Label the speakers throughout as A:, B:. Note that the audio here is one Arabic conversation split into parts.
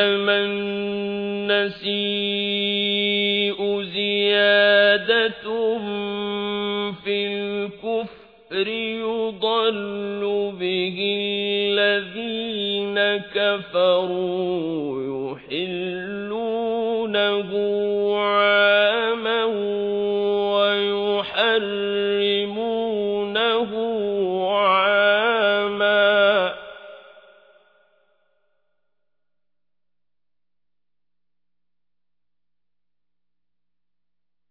A: إنما النسيء زيادة في الكفر يضل به الذين كفروا يحلونه عاما ويحرمونه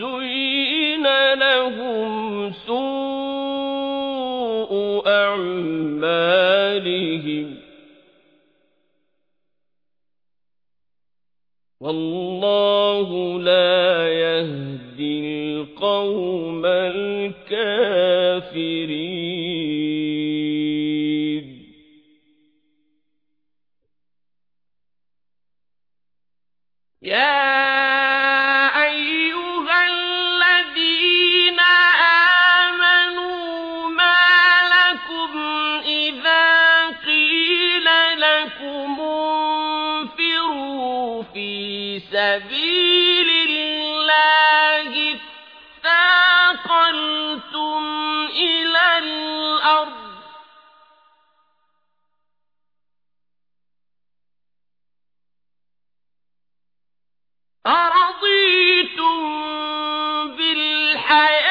A: زين لهم سوء أعمالهم. والله لا يهدي القوم الكافرين. سبيل الله اثاقلتم إلى الأرض. أرضيتم بالحياة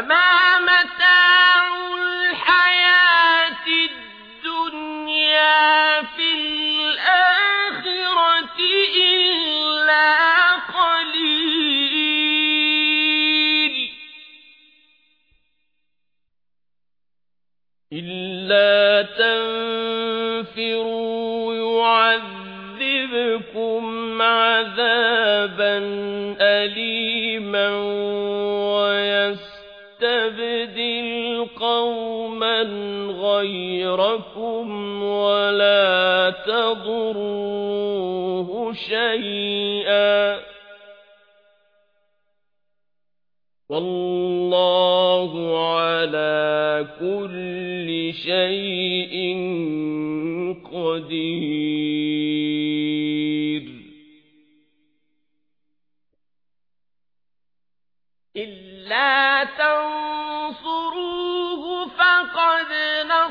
A: متاع الحياة الدنيا في الآخرة إلا قليل إلا تنفروا يعذبكم عذابا أليما غيركم ولا تضروه شيئا. والله على كل شيء قدير.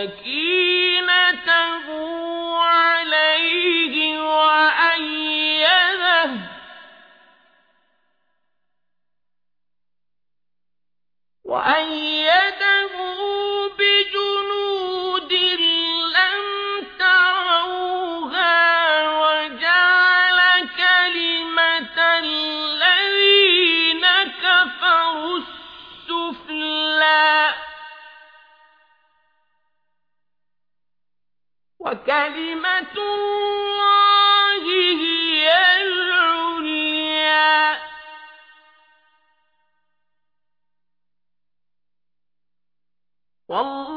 A: الله والله